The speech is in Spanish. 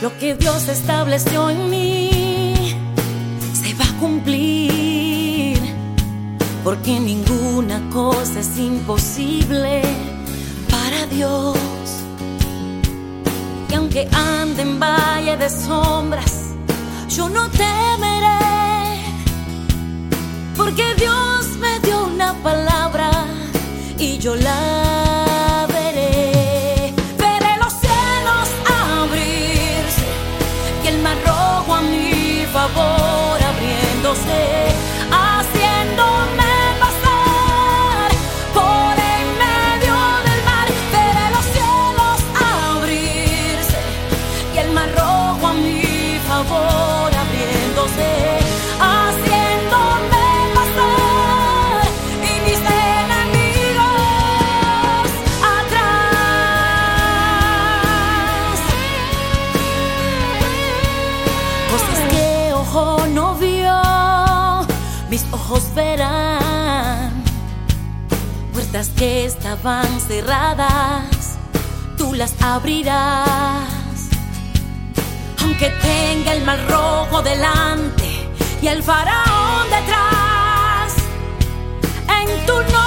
Lo que Dios estableció en mí se va a cumplir, porque ninguna cosa es imposible para Dios. Y aunque ande en valle de sombras, yo no temeré, porque Dios me dio una palabra y yo la que estaban cerradas, tú las abrirás. Aunque tenga el mar rojo delante y el faraón detrás, en tu nombre.